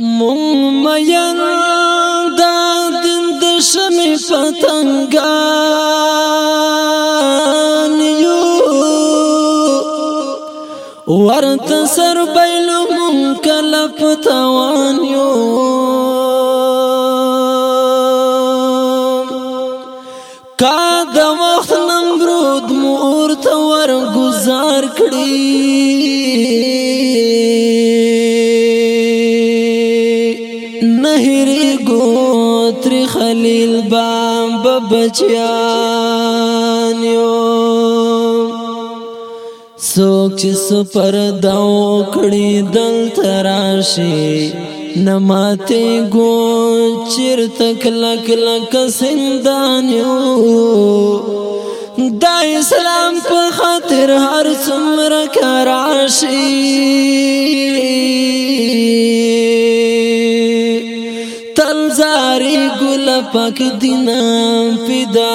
مومین دا دن د شمې پتنګان یو ورته سر بیل مون کله پتوان یو کا د وخت نن برود مور ته ور گزار کړی نهری گو تری خلیل بام ببچیان یو سوک چې سپر داو کړي دل تراشي نماته گو چیر تک لک لک سندان یو دا اسلام په خاطر هر څومره کراشي تل زاری گل پاک دینا فدایانیو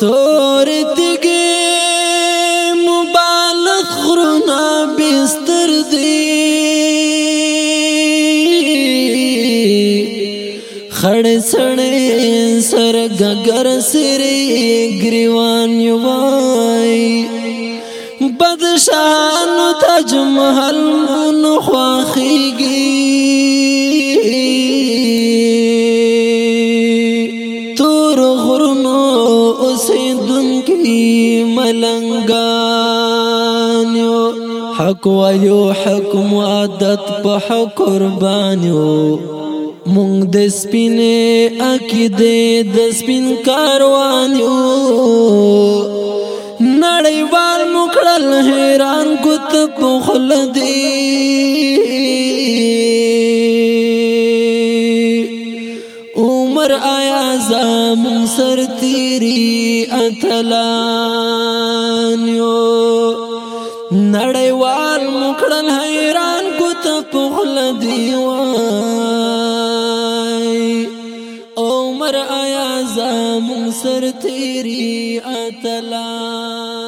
تور تگی مبالغ خرونا بستر دی خړ سړې سر گګر سری گریوان یوای بدشان تاج محل من خواخیگی تور غرنو اسیدن کی ملنگانیو حق ویو حق معدت پا حق قربانیو مونږ د سپینې عقیدې د سپین وال مخړل حیران ګوت په خل خلد عمر آیا زم سر تیری اتلان یو وال مخړل حیران ګوت په خل خلد وای عمر آیا زم سر تیری اتلان